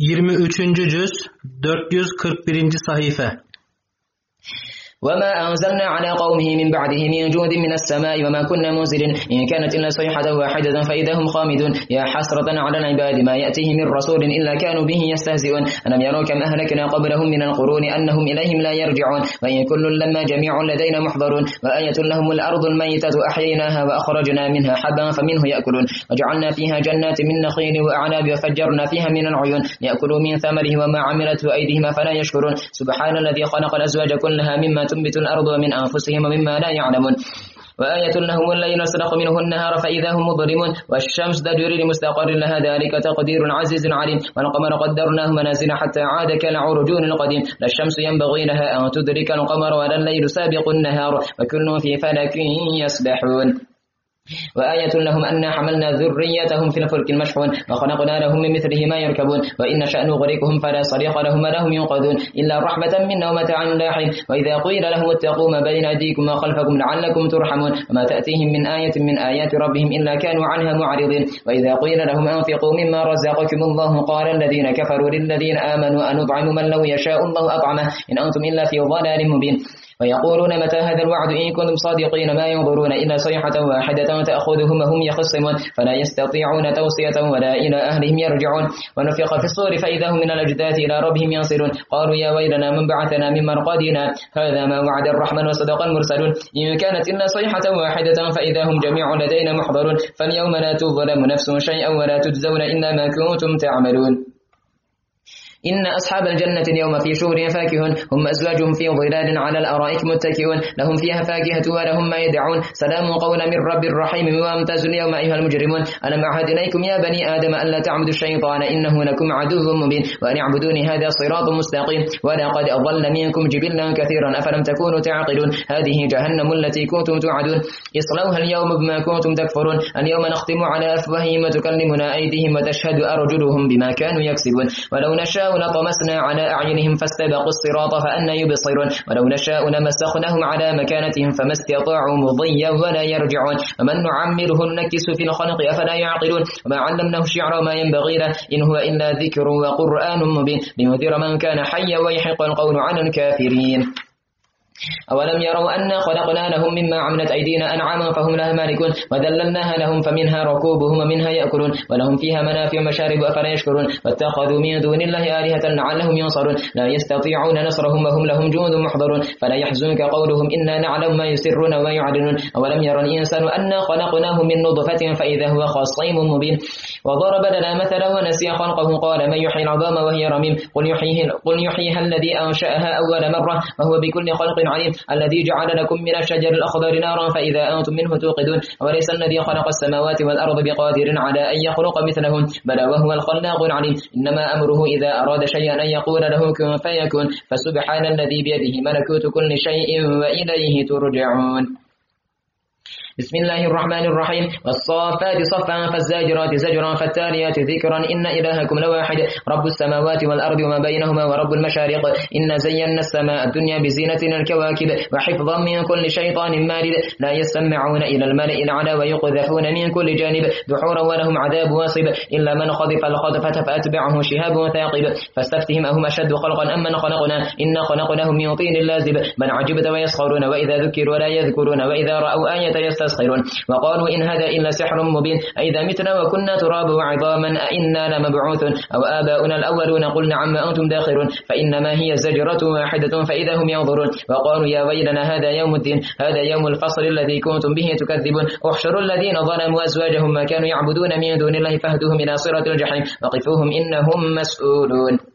23. cüz 441. sahife وما أنزلنا على قومه من بعده من جود من السماء وما كنا منزلين إن كانت إلا صيحة واحدة فإذا هم خامدون يا حسرة على العباد ما يأتيه من رسول إلا كانوا به يستهزئون ألم يروا كم أهلكنا قبلهم من القرون أنهم إليهم لا يرجعون وإن كل لما جميع لدينا محضرون وآية لهم الأرض الميتة أحييناها وأخرجنا منها حبا فمنه يأكلون وجعلنا فيها جنات من نخيل وأعناب وفجرنا فيها من العيون يأكلوا من ثمره وما عملته أيديهم فلا يشكرون سبحان الذي خلق الأزواج كلها مما تنبت الأرض ومن أنفسهم ومما لا يعلمون. وآية لهم الليل نسرق منه النهار فإذا هم مظلمون. والشمس تجري لمستقر لها ذلك تقدير عزيز عليم. والقمر قدرناه منازل حتى عاد كالعرجون القديم. لا الشمس ينبغي لها أن تدرك القمر ولا الليل سابق النهار. وكل في فلك يسبحون وآية لهم أن حملنا ذريتهم في الفلك المشحون وخلقنا لهم من مثله ما يركبون وإن شأن نغرقهم فلا صريخ لهم ولا هم ينقذون إلا رحمة منا ومتاعا لاحين وإذا قيل لهم اتقوا ما بين أيديكم وخلفكم لعلكم ترحمون وما تأتيهم من آية من آيات ربهم إلا كانوا عنها معرضين وإذا قيل لهم أنفقوا مما رزقكم الله قال الذين كفروا للذين آمنوا أنطعم من لو يشاء الله أطعمه إن أنتم إلا في ضلال مبين ويقولون متى هذا الوعد إن كنتم صادقين ما ينظرون إلا صيحة واحدة تأخذهم وهم يخصمون فلا يستطيعون توصية ولا إلى أهلهم يرجعون ونفق في الصور فإذا هم من الأجداث إلى ربهم ينصرون قالوا يا ويلنا من بعثنا من مرقدنا هذا ما وعد الرحمن وصدق المرسلون إن كانت إلا صيحة واحدة فإذا هم جميع لدينا محضرون فاليوم لا تظلم نفس شيئا ولا تجزون إلا ما كنتم تعملون إن أصحاب الجنة اليوم في شور فاكهون هم أزواجهم في ظلال على الأرائك متكئون. لهم فيها فاكهة ولهم ما يدعون. سلام قولا من رب الرحيم وامتاز اليوم أيها المجرمون. ألم أعهد إليكم يا بني آدم ألا تعبدوا الشيطان إنه لكم عدو مبين. وأن اعبدوني هذا صراط مستقيم. ولقد أضل منكم جبلا كثيرا. أفلم تكونوا تعقلون؟ هذه جهنم التي كنتم توعدون. اصلوها اليوم بما كنتم تكفرون. اليوم نختم على أفواههم وتكلمنا أيديهم وتشهد أرجلهم بما كانوا يكسبون. ولو نشاء نشاء لطمسنا على أعينهم فاستبقوا الصراط فأنا يبصرون. ولو نشاء لمسخناهم على مكانتهم فما استطاعوا مضيا ولا يرجعون. ومن نعمره نكس في الخلق أفلا يعقلون. وما علمناه الشعر وما ينبغي له. إن هو إلا ذكر وقرآن مبين. لينذر من كان حيا ويحق القول على الكافرين. أولم يروا أنا خلقنا لهم مما عملت أيدينا أنعاما فهم لها مالكون وذللناها لهم فمنها ركوبهم ومنها يأكلون ولهم فيها منافع مشارب أفلا يشكرون واتخذوا من دون الله آلهة لعلهم ينصرون لا يستطيعون نصرهم وهم لهم جند محضرون فلا يحزنك قولهم إنا نعلم ما يسرون وما يعلنون أولم يرى الإنسان أنا خلقناه من نطفة فإذا هو خصيم مبين وضرب لنا مثلا ونسي خلقه قال من يحيي العظام وهي رميم قل يحييها, قل يحييها الذي أنشأها أول مرة وهو بكل خلق عليم الذي جعل لكم من الشجر الأخضر نارا فإذا أنتم منه توقدون وليس الذي خلق السماوات والأرض بقادر على أن يخلق مثلهم بل وهو الخلاق العليم. إنما أمره إذا أراد شيئا أن يقول له كن فيكون فسبحان الذي بيده ملكوت كل شيء وإليه ترجعون. بسم الله الرحمن الرحيم. والصافات صفا فالزاجرات زجرا فالتاليات ذكرا. إن إلهكم لواحد رب السماوات والأرض وما بينهما ورب المشارق. إن زينا السماء الدنيا بزينة الكواكب وحفظا من كل شيطان مارد. لا يسمعون إلى الملئ العلى ويقذفون من كل جانب. دحورا ولهم عذاب واصب. إلا من خذف الخطفة فأتبعه شهاب ثاقب فاستفتهم أهم أشد خلقا أم من خلقنا؟ إن خلقناهم من طين لازب. بل عجبت ويسخرون وإذا ذكروا لا يذكرون وإذا رأوا آية يستسخرون. يستسخرون وقالوا إن هذا إلا سحر مبين. أئذا متنا وكنا ترابا وعظاما أئنا لمبعوث أو آباؤنا الأولون قل نعم أنتم داخرون. فإنما هي زجرة واحدة فإذا هم ينظرون. وقالوا يا ويلنا هذا يوم الدين. هذا يوم الفصل الذي كنتم به تكذبون. احشروا الذين ظلموا أزواجهم ما كانوا يعبدون من دون الله فاهدوهم إلى صراط الجحيم. وقفوهم إنهم مسؤولون.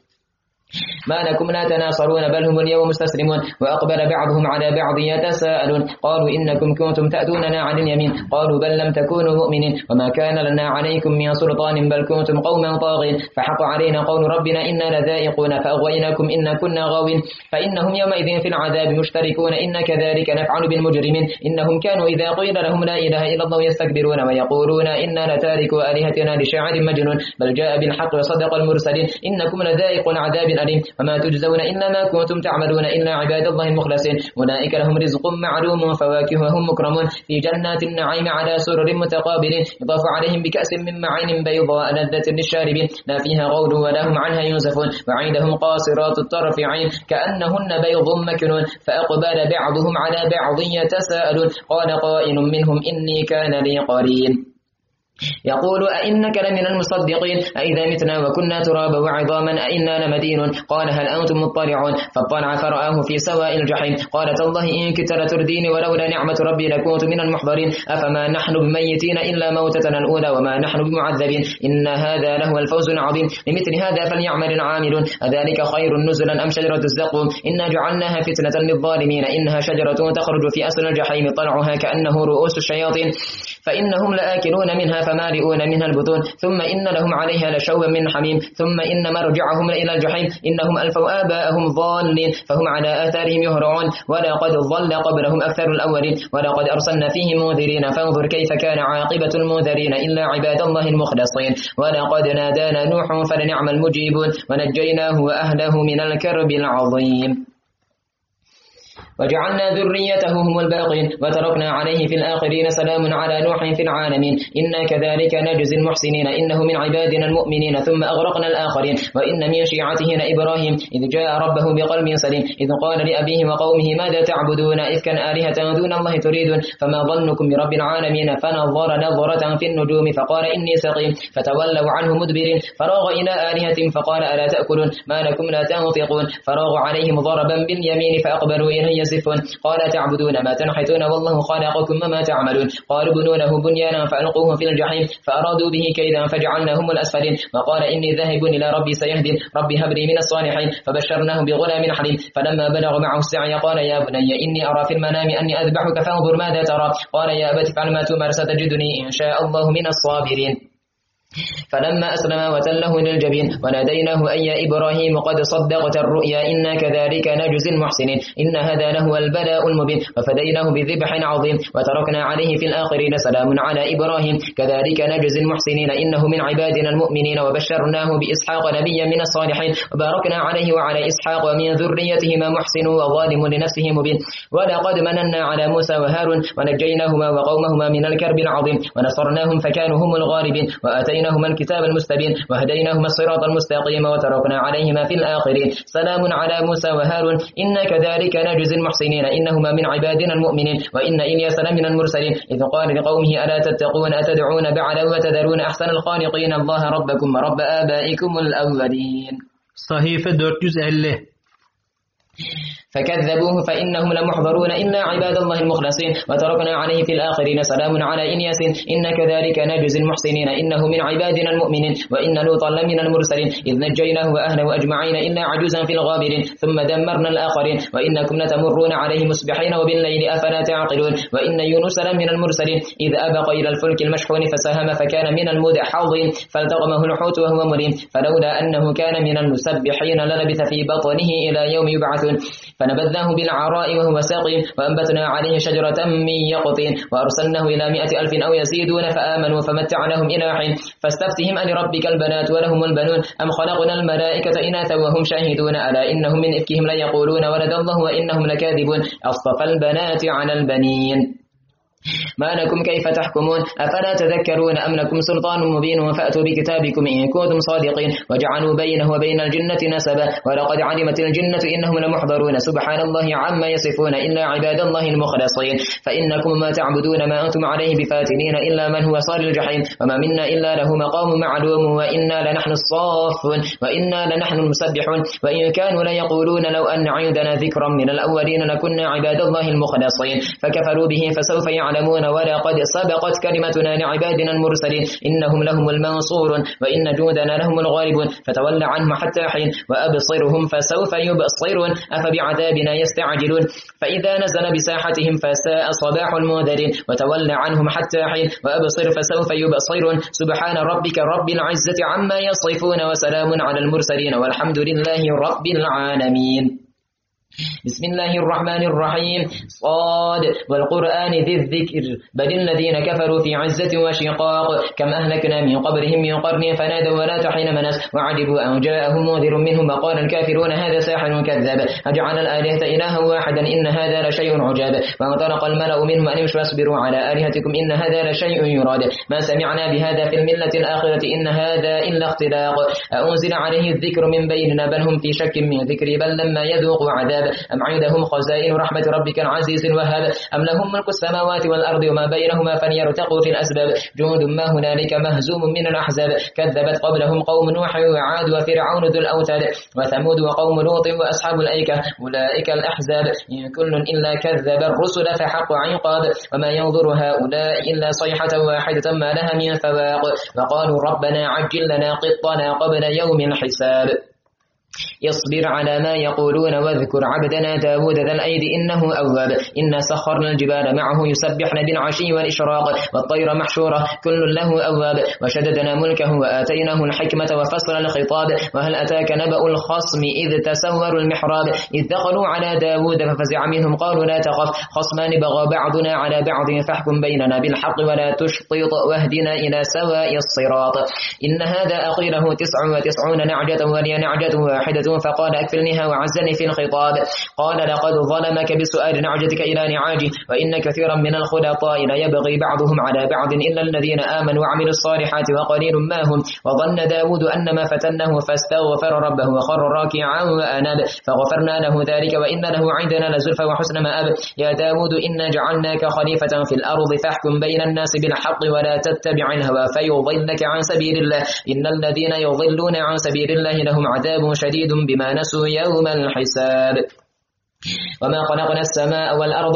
ما لكم لا تناصرون بل هم اليوم مستسلمون. وأقبل بعضهم على بعض يتساءلون. قالوا إنكم كنتم تأتوننا عن اليمين. قالوا بل لم تكونوا مؤمنين. وما كان لنا عليكم من سلطان بل كنتم قوما طاغين. فحق علينا قول ربنا إنا لذائقون. فأغويناكم إنا كنا غاوين. فإنهم يومئذ في العذاب مشتركون. إن كذلك نفعل بالمجرمين. إنهم كانوا إذا قيل لهم لا إله إلا الله يستكبرون. ويقولون إنا لتاركوا آلهتنا لشاعر مجنون. بل جاء بالحق وصدق المرسلين. إنكم لذائق عذاب عليم وما تجزون إلا ما كنتم تعملون إلا عباد الله المخلصين. أولئك لهم رزق معلوم وفواكه وهم مكرمون. في جنات النعيم على سرر متقابلين. يطاف عليهم بكأس من معين بيضاء لذة للشاربين. لا فيها غول ولا هم عنها ينزفون. وعندهم قاصرات الطرف عين. كأنهن بيض مكنون. فأقبل بعضهم على بعض يتساءلون. قال قائل منهم إني كان لي قرين. يقول أئنك لمن المصدقين أئذا متنا وكنا ترابا وعظاما أئنا لمدين. قال هل أنتم مطلعون؟ فاطلع فرآه في سواء الجحيم. قالت الله إن كنت لترديني ولولا نعمة ربي لكنت من المحضرين. أفما نحن بميتين إلا موتتنا الأولى وما نحن بمعذبين. إن هذا لهو الفوز العظيم. لمثل هذا فليعمل العاملون. أذلك خير نزلا أم شجرة الزقوم؟ إنا جعلناها فتنة للظالمين. إنها شجرة تخرج في أصل الجحيم. طلعها كأنه رؤوس الشياطين. فإنهم لآكلون منها فمالئون منها البطون. ثم إن لهم عليها لشوبا من حميم. ثم إن مرجعهم إلى الجحيم. إنهم ألفوا آباءهم ضالين. فهم على آثارهم يهرعون. ولقد ضل قبلهم أكثر الأولين. ولقد أرسلنا فيهم منذرين. فانظر كيف كان عاقبة المنذرين إلا عباد الله المخلصين. ولقد نادانا نوح فلنعم المجيبون. ونجيناه وأهله من الكرب العظيم. وجعلنا ذريته هم الباقين وتركنا عليه في الآخرين سلام على نوح في العالمين. إنا كذلك نجزي المحسنين. إنه من عبادنا المؤمنين. ثم أغرقنا الآخرين. وإن من شيعته لإبراهيم إذ جاء ربه بقلب سليم. إذ قال لأبيه وقومه ماذا تعبدون؟ إذ كان آلهة دون الله تريدون. فما ظنكم برب العالمين. فنظر نظرة في النجوم. فقال إني سقيم. فتولوا عنه مدبرين. فراغ إلى آلهة فقال ألا تأكلون؟ ما لكم لا تنطقون. فراغ عليهم ضربا باليمين فأقبلوا إليه يصفون. قال تعبدون ما تنحتون والله خلقكم وما تعملون. قالوا بنوا له بنيانا فألقوه في الجحيم فأرادوا به كيدا فجعلناهم الأسفلين. وقال إني ذاهب إلى ربي سيهدين. ربي هب لي من الصالحين. فبشرناه بغلام حليم. فلما بلغ معه السعي قال يا بني إني أرى في المنام أني أذبحك فانظر ماذا ترى. قال يا أبت فعل ما تؤمر ستجدني إن شاء الله من الصابرين. فلما أسلم وتله للجبين وناديناه أن يا إبراهيم قد صدقت الرؤيا إنا كذلك نجزي المحسنين إن هذا لهو البلاء المبين. وفديناه بذبح عظيم وتركنا عليه في الآخرين سلام على إبراهيم. كذلك نجزي المحسنين إنه من عبادنا المؤمنين وبشرناه بإسحاق نبيا من الصالحين. وباركنا عليه وعلى إسحاق ومن ذريتهما محسن وظالم لنفسه مبين. ولقد مننا على موسى وهارون ونجيناهما وقومهما من الكرب العظيم ونصرناهم فكانوا هم الغالبين. وآتينا وآتيناهما الكتاب المستبين وهديناهما الصراط المستقيم وتركنا عليهما في الآخرين. سلام على موسى وهارون. إنا كذلك نجزي المحسنين. إنهما من عبادنا المؤمنين. وإن إلياس لمن المرسلين. إذ قال لقومه ألا تتقون أتدعون بعلا وتذرون أحسن الخالقين؟ الله ربكم ورب آبائكم الأولين. صحيفة 450 فكذبوه فإنهم لمحضرون. إلا عباد الله المخلصين. وتركنا عليه في الآخرين. سلام على إنياس إن كذلك نجزي المحسنين. إنه من عبادنا المؤمنين. وإن لوطا لمن المرسلين. إذ نجيناه وأهله أجمعين. إلا عجوزا في الغابرين. ثم دمرنا الآخرين. وإنكم لتمرون عليه مصبحين. وبالليل أفلا تعقلون. وإن يونس لمن المرسلين. إذ أبق إلى الفلك المشحون فساهم فكان من المدحضين. فالتقمه الحوت وهو مريم فلولا أنه كان من المسبحين للبث في بطنه إلى يوم يبعثون. فنبذناه بالعراء وهو ساقيم وأنبتنا عليه شجرة من يقطين وأرسلناه إلى مئة ألف أو يزيدون فآمنوا فمتعناهم إلى حين فاستفتهم أن ربك البنات ولهم البنون أم خلقنا الملائكة إناثا وهم شاهدون ألا إنهم من إفكهم ليقولون ولد الله وإنهم لكاذبون أصطفى البنات على البنين ما لكم كيف تحكمون؟ أفلا تذكرون أم لكم سلطان مبين فأتوا بكتابكم إن كنتم صادقين وجعلوا بينه وبين الجنة نسبا ولقد علمت الجنة إنهم لمحضرون. سبحان الله عما يصفون. إلا عباد الله المخلصين. فإنكم ما تعبدون ما أنتم عليه بفاتنين إلا من هو صال الجحيم. وما منا إلا له مقام معلوم. وإنا لنحن الصافون. وإنا لنحن المسبحون. وإن كانوا ليقولون لو أن عندنا ذكرا من الأولين لكنا عباد الله المخلصين. فكفروا به فسوف يعلمون. يعلمون ولقد سبقت كلمتنا لعبادنا المرسلين. إنهم لهم المنصورون وإن جودنا لهم الغالبون. فتول عنهم حتى حين وأبصرهم فسوف يبصرون. أفبعذابنا يستعجلون. فإذا نزل بساحتهم فساء صباح المنذرين. وتول عنهم حتى حين وأبصر فسوف يبصرون. سبحان ربك رب العزة عما يصفون وسلام على المرسلين والحمد لله رب العالمين. بسم الله الرحمن الرحيم. صاد. والقرآن ذي الذكر. بل الذين كفروا في عزة وشقاق. كم أهلكنا من قبرهم من قرن فنادوا ولا تحين منس وعجبوا أن جاءهم منذر منهم. وقال الكافرون هذا ساحر كذاب. أجعل الآلهة إلها واحدا إن هذا لشيء عجاب. وانطلق الملأ منهم أن يمشوا واصبروا على آلهتكم إن هذا لشيء يراد. ما سمعنا بهذا في الملة الآخرة إن هذا إلا اختلاق. أنزل عليه الذكر من بيننا. بل هم في شك من ذكري. بل لما يذوقوا عذاب. أم عندهم خزائن رحمة ربك العزيز الوهاب؟ أم لهم ملك السماوات والأرض وما بينهما فليرتقوا في الأسباب؟ جند ما هنالك مهزوم من الأحزاب. كذبت قبلهم قوم نوح وعاد وفرعون ذو الأوتاد. وثمود وقوم لوط وأصحاب الأيكة. أولئك الأحزاب. إن كل إلا كذب الرسل فحق عقاب. وما ينظر هؤلاء إلا صيحة واحدة ما لها من فواق. وقالوا ربنا عجل لنا قطنا قبل يوم الحساب. يصبر على ما يقولون واذكر عبدنا داود ذا الأيد إنه أواب. إنا سخرنا الجبال معه يسبحن بالعشي والإشراق والطير محشورة. كل له أواب. وشددنا ملكه وآتيناه الحكمة وفصل الخطاب. وهل أتاك نبأ الخصم إذ تسوروا المحراب؟ إذ دخلوا على داود ففزع منهم قالوا لا تخف. خصمان بغى بعضنا على بعض فاحكم بيننا بالحق ولا تشطط واهدنا إلى سواء الصراط. إن هذا أخيره تسع وتسعون نعجة ولي نعجة واحدة فقال أكفلنها وعزني في الخطاب. قال لقد ظلمك بسؤال نعجتك إلى نعاجه وإن كثيرا من الخلطاء لا يبغي بعضهم على بعض إلا الذين آمنوا وعملوا الصالحات وقليل ما هم. وظن داود أن ما فتنه فاستغفر ربه وخر راكعا وأناب. فغفرنا له ذلك وإن له عندنا لزلفى وحسن مآب. يا داود إنا جعلناك خليفة في الأرض فاحكم بين الناس بالحق ولا تتبع الهوى فيضلك عن سبيل الله. إن الذين يضلون عن سبيل الله لهم عذاب شديد. بما نسوا يوم الحساب. وما خلقنا السماء والأرض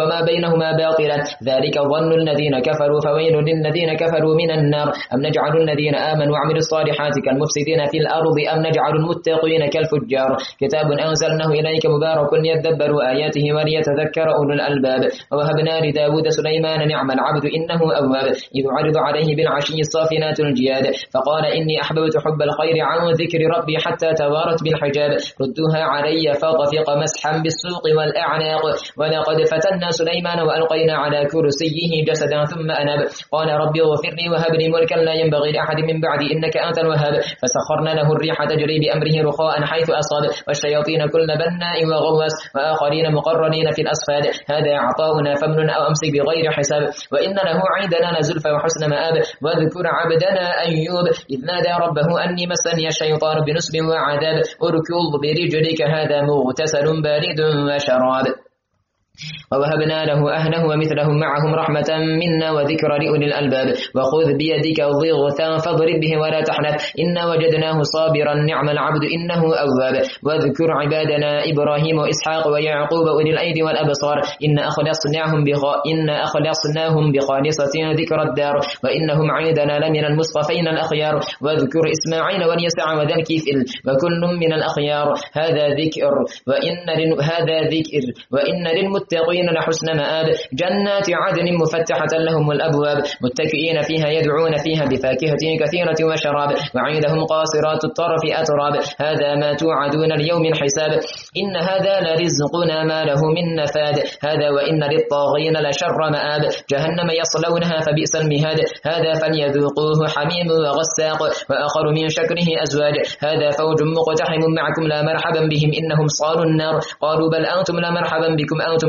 وما بينهما باطلا ذلك ظن الذين كفروا فويل للذين كفروا من النار أم نجعل الذين آمنوا وعملوا الصالحات كالمفسدين في الأرض أم نجعل المتقين كالفجار كتاب أنزلناه إليك مبارك ليدبروا آياته وليتذكر أولو الألباب ووهبنا لداود سليمان نعم العبد إنه أواب إذ عرض عليه بالعشي الصافنات الجياد فقال إني أحببت حب الخير عن ذكر ربي حتى توارت بالحجاب ردوها علي فطفق مسحا بالسوق والأعناق ولقد فتنا سليمان وألقينا على كرسيه جسدا ثم أناب. قال ربي اغفر لي وهب لي ملكا لا ينبغي لأحد من بعدي إنك أنت الوهاب. فسخرنا له الريح تجري بأمره رخاء حيث أصاب. والشياطين كل بناء وغواص وآخرين مقرنين في الأصفاد. هذا عطاؤنا فمن أو أمسك بغير حساب. وإن له عندنا لزلفى وحسن مآب. واذكر عبدنا أيوب إذ نادى ربه أني مسني الشيطان بنسب وعذاب. اركض برجلك هذا مغتسل بارد. وشراب ووهبنا له أهله ومثلهم معهم رحمة منا وذكر لأولي الألباب وخذ بيدك ضغثا فاضرب به ولا تحنث إنا وجدناه صابرا نعم العبد إنه أواب واذكر عبادنا إبراهيم وإسحاق ويعقوب أولي الأيدي والأبصار إن أخلصناهم بخ... إن أخلصناهم بخالصة ذكر الدار وإنهم عندنا لمن المصطفين الأخيار واذكر إسماعيل واليسع وذا الكفل وكل من الأخيار هذا ذكر وإن هذا ذكر وإن للمتقين لحسن مآب. جنات عدن مفتحة لهم الأبواب. متكئين فيها يدعون فيها بفاكهة كثيرة وشراب. وعندهم قاصرات الطرف أتراب. هذا ما توعدون اليوم الحساب إن هذا لرزقنا ما له من نفاد. هذا وإن للطاغين لشر مآب. جهنم يصلونها فبئس المهاد. هذا فليذوقوه حميم وغساق. وآخر من شكره أزواج هذا فوج مقتحم معكم لا مرحبا بهم إنهم صالوا النار. قالوا بل أنتم لا مرحبا بكم أنتم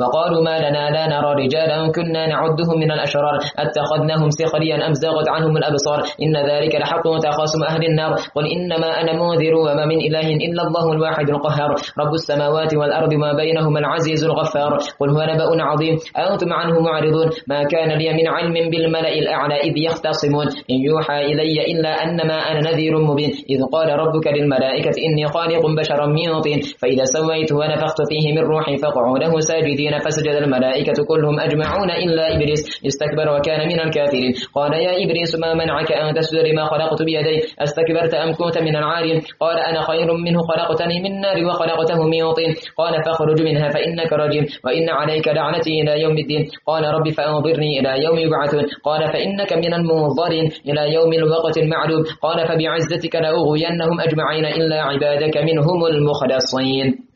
وقالوا ما لنا لا نرى رجالا كنا نعدهم من الأشرار. أتخذناهم سخريا أم زاغت عنهم الأبصار؟ إن ذلك لحق تخاصم أهل النار. قل إنما أنا منذر وما من إله إلا الله الواحد القهار. رب السماوات والأرض ما بينهما العزيز الغفار. قل هو نبأ عظيم. أنتم عنه معرضون. ما كان لي من علم بالملأ الأعلى إذ يختصمون. إن يوحى إلي إلا أنما أنا نذير مبين. إذ قال ربك للملائكة إني خالق بشرا من طين. فإذا سويت ونفخت فيه من روحي فقعوا له ساجدين فسجد الملائكة كلهم أجمعون إلا إبليس استكبر وكان من الكافرين. قال يا إبليس ما منعك أن تسجد لما خلقت بيدي؟ أستكبرت أم كنت من العالين؟ قال أنا خير منه خلقتني من نار وخلقته من طين. قال فاخرج منها فإنك رجيم وإن عليك لعنتي إلى يوم الدين. قال رب فأنظرني إلى يوم يبعثون. قال فإنك من المنظرين إلى يوم الوقت المعلوم. قال فبعزتك لأغوينهم أجمعين إلا عبادك منهم المخلصين.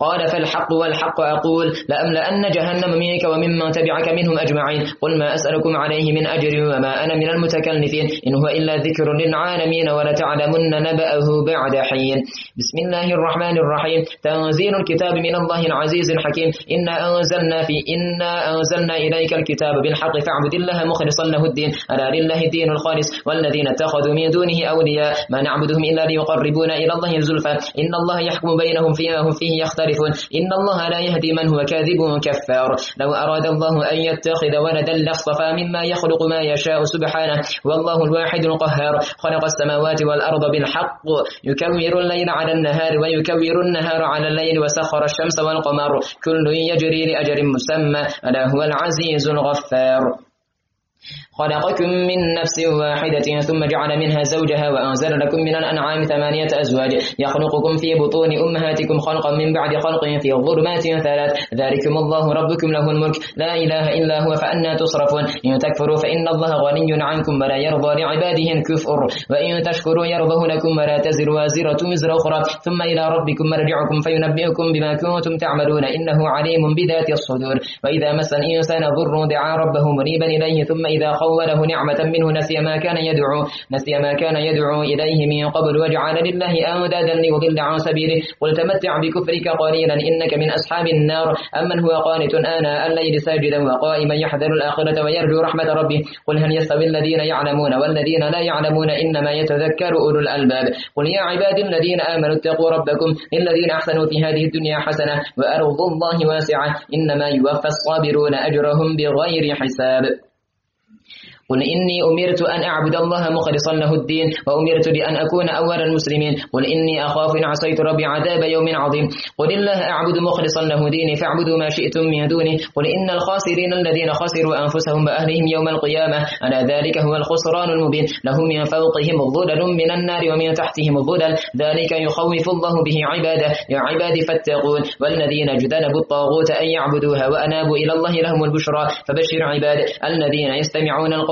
قال فالحق والحق أقول لأملأن جهنم منك وممن تبعك منهم أجمعين قل ما أسألكم عليه من أجر وما أنا من المتكلفين إن هو إلا ذكر للعالمين ولتعلمن نبأه بعد حين بسم الله الرحمن الرحيم تنزيل الكتاب من الله العزيز الحكيم إنا أنزلنا في إنا أنزلنا إليك الكتاب بالحق فاعبد الله مخلصا له الدين ألا لله الدين الخالص والذين اتخذوا من دونه أولياء ما نعبدهم إلا ليقربونا إلى الله زلفى إن الله يحكم بينهم فيما هم فيه يختلف يختلفون. إن الله لا يهدي من هو كاذب كفار لو أراد الله أن يتخذ ولدا لاصطفى مما يخلق ما يشاء سبحانه. والله الواحد القهار. خلق السماوات والأرض بالحق. يكور الليل على النهار ويكور النهار على الليل وسخر الشمس والقمر. كل يجري لأجر مسمى. ألا هو العزيز الغفار. خلقكم من نفس واحدة ثم جعل منها زوجها وأنزل لكم من الأنعام ثمانية أزواج. يخلقكم في بطون أمهاتكم خلقا من بعد خلق في ظلمات ثلاث. ذلكم الله ربكم له الملك. لا إله إلا هو فأنا تصرفون. إن تكفروا فإن الله غني عنكم ولا يرضى لعباده الكفر. وإن تشكروا يرضه لكم ولا تزر وازرة وزر أخرى. ثم إلى ربكم مرجعكم فينبئكم بما كنتم تعملون. إنه عليم بذات الصدور. وإذا مس الإنسان ضر دعا ربه منيبا إليه. ثم إذا خوله نعمة منه نسي ما كان يدعو نسي ما كان يدعو إليه من قبل وجعل لله أندادا ليضل عن سبيله. قل تمتع بكفرك قليلا إنك من أصحاب النار. أمن هو قانت آناء الليل ساجدا وقائما يحذر الآخرة ويرجو رحمة ربه. قل هل يستوي الذين يعلمون والذين لا يعلمون إنما يتذكر أولو الألباب. قل يا عباد الذين آمنوا اتقوا ربكم الذين أحسنوا في هذه الدنيا حسنة وأرض الله واسعة. إنما يوفى الصابرون أجرهم بغير حساب. قل إني أمرت أن أعبد الله مخلصا له الدين وأمرت بأن أكون أول المسلمين. قل إني أخاف إن عصيت ربي عذاب يوم عظيم. قل الله أعبد مخلصا له ديني فاعبدوا ما شئتم من دونه. قل إن الخاسرين الذين خسروا أنفسهم وأهلهم يوم القيامة ألا ذلك هو الخسران المبين. لهم من فوقهم ظلل من النار ومن تحتهم ظلل. ذلك يخوف الله به عباده. يا عبادي فاتقون. والذين اجتنبوا الطاغوت أن يعبدوها وأنابوا إلى الله لهم البشرى. فبشر عباد الذين يستمعون القول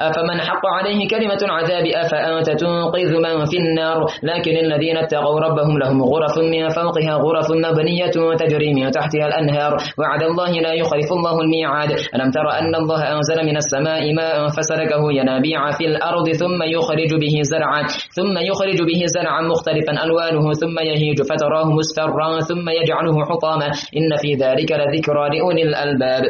أفمن حق عليه كلمة العذاب أفأنت تنقذ من في النار؟ لكن الذين اتقوا ربهم لهم غرف من فوقها غرف مبنية تجري من تحتها الأنهار. وعد الله لا يخلف الله الميعاد. ألم تر أن الله أنزل من السماء ماء فسلكه ينابيع في الأرض ثم يخرج به زرعا ثم يخرج به زرعا مختلفا ألوانه ثم يهيج فتراه مصفرا ثم يجعله حطاما. إن في ذلك لذكرى لأولي الألباب.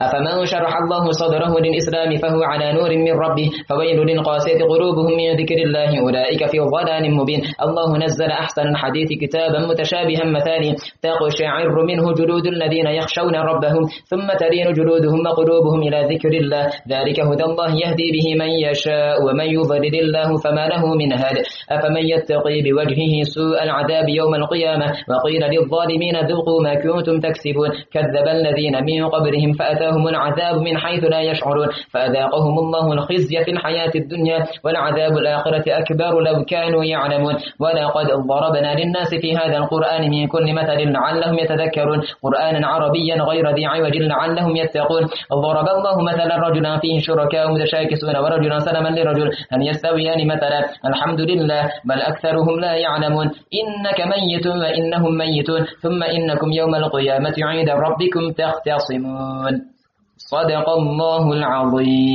أفمن شرح الله صدره للإسلام فهو على نور من ربه فويل للقاسية قلوبهم من ذكر الله أولئك في ضلال مبين. الله نزل أحسن الحديث كتابا متشابها مثاني تقشعر منه جلود الذين يخشون ربهم ثم تلين جلودهم وقلوبهم إلى ذكر الله. ذلك هدى الله يهدي به من يشاء ومن يضلل الله فما له من هاد. أفمن يتقي بوجهه سوء العذاب يوم القيامة؟ وقيل للظالمين ذوقوا ما كنتم تكسبون. كذب الذين من قبلهم فأتوا أتاهم العذاب من حيث لا يشعرون فأذاقهم الله الخزي في الحياة الدنيا والعذاب الآخرة أكبر لو كانوا يعلمون ولقد ضربنا للناس في هذا القرآن من كل مثل لعلهم يتذكرون قرآنا عربيا غير ذي عوج لعلهم يتقون ضرب الله مثلا رجلا فيه شركاء متشاكسون ورجلا سلما لرجل هل يستويان مثلا الحمد لله بل أكثرهم لا يعلمون إنك ميت وإنهم ميتون ثم إنكم يوم القيامة عند ربكم تختصمون صدق الله العظيم.